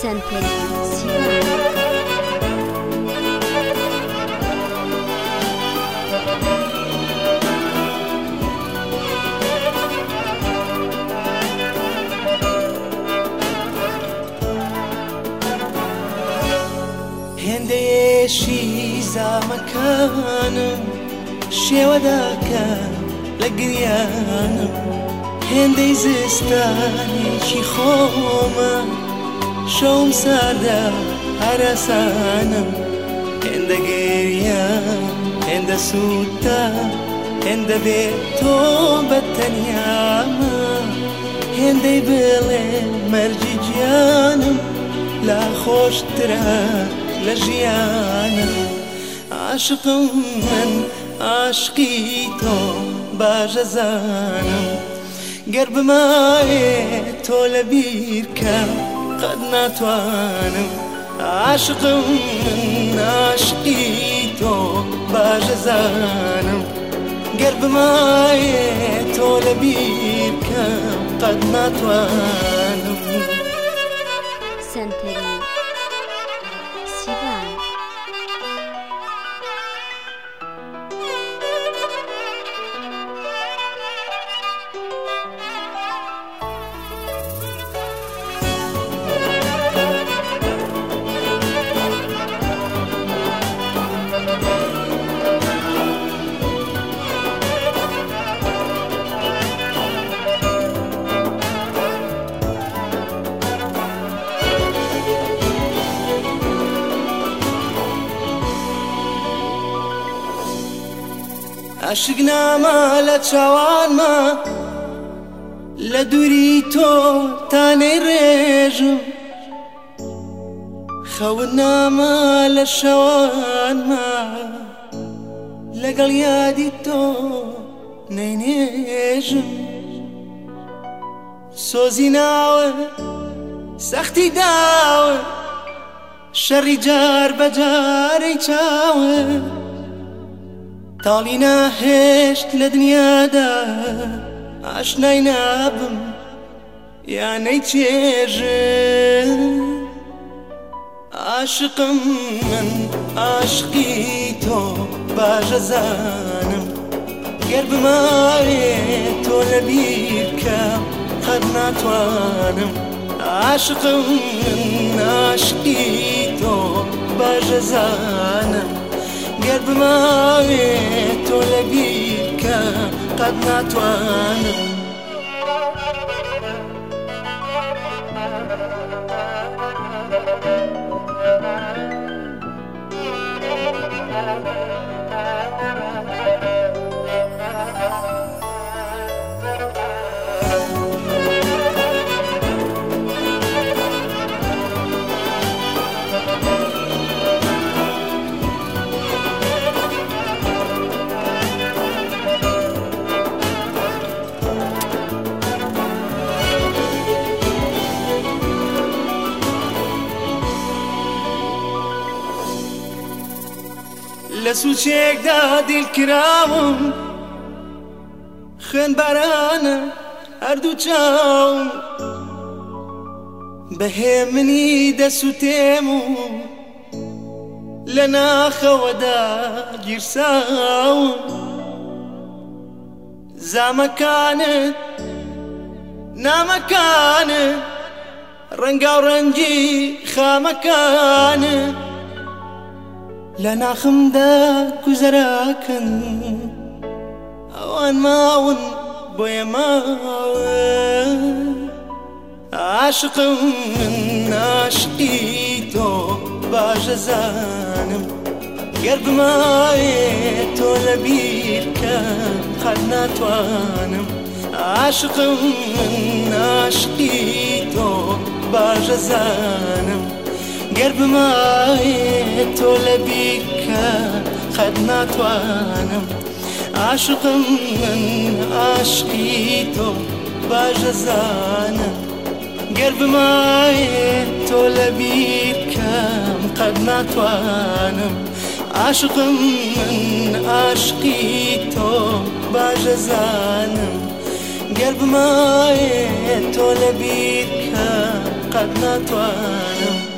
سنتنسیون هنده شیزا لە گریانم هێندەی زستانێکی خۆمە شەوم ساردە هەرەسانم هێندە گێریە هێندە سووتە هێندە بێ تۆ بەتەنیامە هێندەی بڵێ مەرجی گیانم لا خۆشترە لە ژیانم عاشقم من عاشقی تۆ باشە زانم گەر بمایێ تۆ لە بیرکەم قد نتوانم عاشقم من عاشقی تو باش زنم گر بمای تو لبی بکم قد نتوانم عاشق نامە لە چاوانمە لە دووری تۆ تانەی ڕێژم خەون نامە لە شەوانمە لەگەڵ یادی تۆ نینێژم سۆزی ناوە سەختی داوە شەڕی جار بەجارەی چاوە تاڵینا هێشت لە دنیادا ئاشنای نابم یانەی چێژن عاشقم من عاشقی تۆ باشەزانم گەر بماێ تۆ لە بیرکە قەت ناتوانم عاشقم من عاشقی تۆ باشەزانم قد ما ميت ولا بيك قد ما توانا لە سوچێکدا دیلکراوم خوێن بارانە هەردوو چاوم بەهێ منی دەسووتێم و لە ناخەوەدا گیرساوم زامەکانت نامەکانت ڕەنگا و ڕەنگی خامەکانت خمدا كزراكن اوان ماون بويا ئێماوە عاشق من عشقيتو باشە زانم گەر بمایێ تۆ لە بیرکە قەر ناتوانم عاشقم ناشقی زانم قرب ما عيت ولا بيك خدنا توانم عاشق من عاشقيتو باجزانا قرب ما عيت ولا بيك قدنا توانم عاشق من عاشقيتو باجزانم قلب ما عيت ولا بيك قد نطوانم